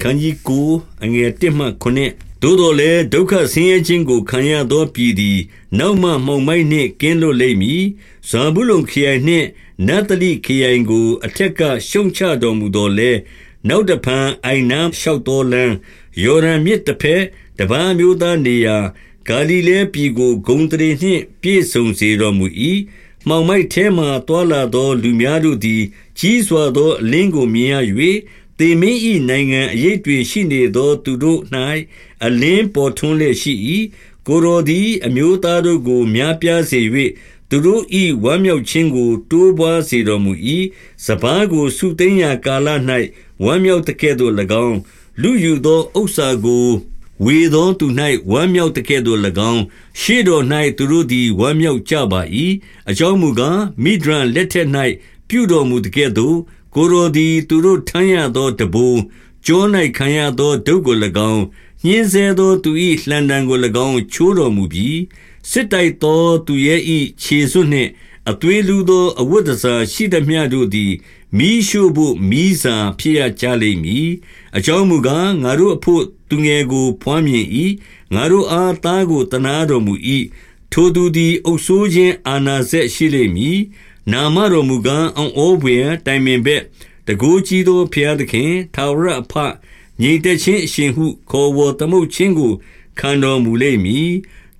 ခန်းကြီးကိုအငယ်1မှ9သို့တော်လည်းဒုက္ခဆင်းရဲခြင်းကိုခံရသောပြည်သည် နောက်မှမှုန်မိုက်နှင့်ကင်းလွတ်လိမ့်မည်ဇာဘူးလုံခရိုင်နှင့်နတ်တလိခရိုင်ကို အထက်ကရှုံချတော်မူတော်လဲနောက်တဖန်အိုင်နာလျှောက်တော်လန်းယော်ဒန်မြစ်တစ်ဖက်တပန်းမျိုးသားနေရာဂါလိလဲပြည်ကိုဂုံတရေနှင့်ပြည့်စုံစေတော်မူ၏မှောင်မိုက်ထဲမှတွာလာသော လူများတို့သည် ကြီးစွာသောအလင်းကိုမြင်ရ၍ သေမင်း၏နိုင်ငံအရေးတွင်ရှိနေသောသူတို့၌အလင်းပေါ်ထွန်းလျက်ရှိ၏ကိုရောသည် အမျိုးသားတို့ကို များပြားစေ၍သူတို့၏ဝမ်းမြောက်ခြင်းကို တိုးပွားစေတော်မူ၏စပားကို စုသိမ်းရာကာလ၌ဝမ်းမြောက်တကဲ့သို့၎င်းလူယူသောဥစ္စာကို ဝေသောသူ၌ဝမ်းမြောက်တကဲ့သို့၎င်း ရှေ့တော်၌သူတို့သည် ဝမ်းမြောက်ကြပါ၏အကြောင်းမူကား မိဒရန်လက်ထက်၌ပြုတော်မူတကဲ့သို့ ကိုယ်တော်သည်သူတို့ထမ်းရသောတဘိုးကျော၌ခံရသောဒုက္ကို၎င်းညှင်းဆဲသောသူ၏လှံတံကို၎င်းချိုးတော်မူပြီးစစ်တိုက်သောသူရဲ့၏ခြေစွနှင့်အသွေးလူသောအဝတ်တစားရှိသမျှတို့သည်မိရှုဖို့မိစာဖြစ်ရကြလိမ့်မည်အကြောင်းမူကားငါတို့အဖို့သူငယ်ကိုဖွမ်းမြင်၏ငါတို့အားသားကိုတနာတော်မူ၏ထိုသူသည်အုပ်ဆိုးခြင်းအာနာစက်ရှိလိမ့်မည် နာမတော်မူကားအောင်အိုးပွေတိုင်ပင်ဘက်တကိုးကြီးသောဖျားသခင်ထာဝရအဖငြိမ်သက်ခြင်းအရှင်ဟု ခေါ်ဝေါ်သမုတ်ခြင်းကိုခံတော်မူလိမ့်မည်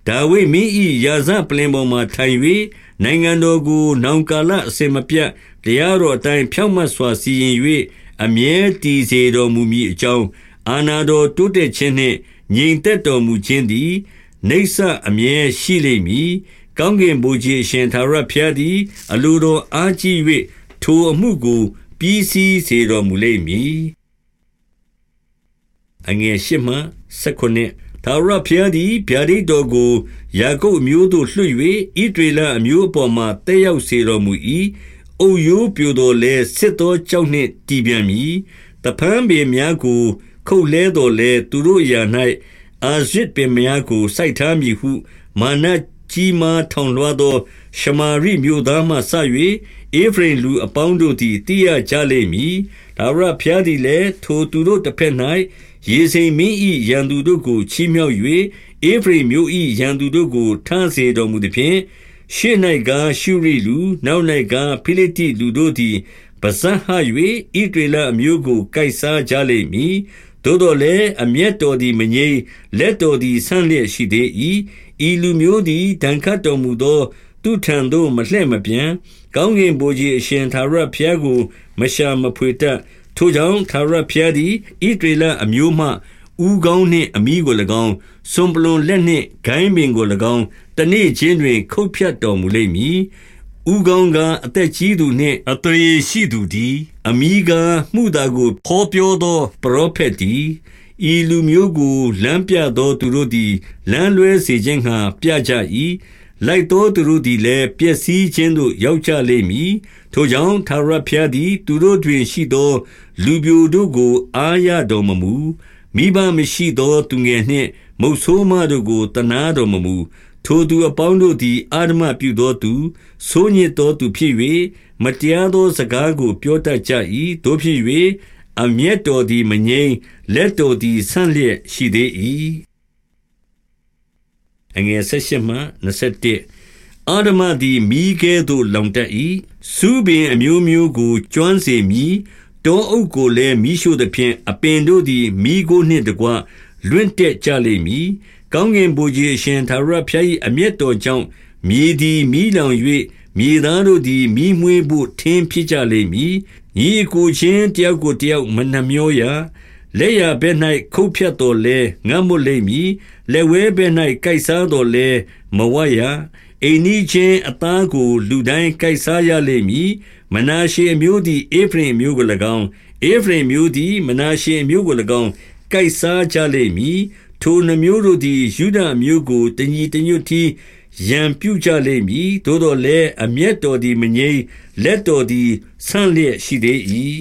ဒါဝိမင်း၏ရာဇပလင်ပေါ်မှာထိုင်၍နိုင်ငံတော်ကို နောင်ကာလအစဉ်မပြတ်တရားတော်အတိုင်းဖြောင့်မတ်စွာစီရင်၍အမြဲတည်စေတော်မူမည်အကြောင်းအာနာတော်တိုးတက်ခြင်းနှင့်ငြိမ်သက်တော်မူခြင်းသည်နေဆအမြဲရှိလိမ့်မည် ကောင်းကင်ဘုရားရှင်သာရဖျားသည် အလိုတော်အားကြီး၍ထိုအမှုကို ပြီးစီးစေတော်မူလိမ့်မည်အငယ်ရှိမှ၁၉ထာဝရဘုရားသည်ဗျာဒိတ်တော်ကိုယာကုပ်အမျိုးသို့လွှတ်၍ဣသရေလအမျိုးအပေါ်မှာတက်ရောက်စေတော်မူ၏။အုတ်ရိုးပြိုသော်လည်းစစ်သောကျောက်နှင့်တည်ပြန်မည်။သဖန်းပင်များကို ခုတ်လှဲသော်လည်းသူတို့အရာ၌အာရဇ်ပင်များကိုစိုက်ထားမည်ဟုမာန ကြီးမားထောင်လွှားသော ရှမာရိမြို့သားမှစ၍ဧဖရိမ်လူအပေါင်းတို့သည် သိရကြလိမ့်မည်။ထာဝရဘုရားသည်လည်း ထိုသူတို့တဘက်၌ယေဇိန်မင်း၏ရန်သူတို့ကို ချီးမြှောက်၍ဧဖရိမ်မြို့၏ရန်သူတို့ကိုထမ်းစေတော်မူသည်ဖြင့် ရှေ့၌ကရှုရိလူ နောက်၌ကဖိလိတိလူတို့သည်ပဇတ်ဟ၍ဣဒေလအမျိုးကို ကိုက်စားကြလိမ့်မည် သို့တော်လည်းအမျက်တော်သည်မငြိမ်လက်တော်သည်ဆန့်လျက်ရှိသေး၏ဤလူမျိုးသည်ဒဏ်ခတ်တော်မူသော သူထံသို့မလှဲ့မပြန်ကောင်းကင်ဘုရားအရှင်သာရဘုရားကိုမရှာမဖွေတတ်ထိုကြောင့်ထာဝရဘုရားသည်ဣသရေလအမျိုးမှဦးခေါင်းနှင့်အမိကို၎င်းစွန်ပလွန်လက်နှင့်ဂိုင်းပင်ကို၎င်းတနေ့ချင်းတွင် ခုတ်ဖြတ်တော်မူလိမ့်မည်။ ဦးခေါင်းကအသက်ကြီးသူနှင့် အသွေးရှိသူသည်အမိကမှုသာကိုဖော်ပြောသော ပရောဖက်သည်ဤလူမျိုးကို လမ်းပြသောသူတို့သည် လမ်းလွဲစေခြင်းငှာပြကြ၏လိုက်သောသူတို့သည်လည်း ပျက်စီးခြင်းသို့ ရောက်ကြလိမ့်မည် ထိုကြောင့် ထာဝရဘုရားသည် သူတို့တွင်ရှိသော လူပြိုတို့ကို အားရတော်မမူ မိဘမရှိသော သူငယ်နှင့် မုတ်ဆိုးမတို့ကိုတနာတော်မမူ ထိုသူအပေါင်းတို့သည်အာဓမပြုသောသူ ဆိုးညစ်သောသူဖြစ်၍မတရားသောစကားကို ပြောတတ်ကြ၏တို့ဖြစ်၍အမျက်တော်သည် မငြိမ်လက်တော်သည် ဆန့်လျက်ရှိသေး၏အငယ်၁၈မှ21အာဓမသည်မိကဲသို့ လောင်တတ်၏စုပင်အမျိုးမျိုးကို ကျွမ်းစေမည် တောအုပ်ကိုလည်းမိရှို့သဖြင့် အပင်တို့သည်မိကိုနှင့်တကွ လွင့်တက်ကြလိမ့်မည် ကောင်းကင်ဘုရားအရှင်သာရဖျား၏အမျက်တော်ကြောင့်မြေသည်မိလောင်၍မြေသားတို့သည်မိမွေးဖို့ထင်းဖြစ်ကြလိမ့်မည်ညီကိုချင်းတယောက်ကိုတယောက်မနှမျောရလက်ရဘဲ၌ခုတ်ဖြတ်တော်လဲငတ်မွလိမ့်မည်လက်ဝဲဘဲ၌ကိုက်စားတော်လဲမဝရအိမ်နီးချင်းအသားကိုလူတိုင်းကိုက်စားရလိမ့်မည်မနာရှေအမျိုးသည်အေဖရင်မျိုးကို၎င်းအေဖရင်မျိုးသည်မနာရှေအမျိုးကို၎င်းကိုက်စားကြလိမ့်မည် ထိုနှမျိုးတို့သည်ယူဒအမျိုးကိုတညီတညွတ်တီရံပြုကြလိမ့်မည်သို့တော်လည်းအမျက်တော်သည်မငြိမ်လက်တော်သည်ဆန့်လျက်ရှိသေး၏